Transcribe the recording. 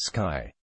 Sky.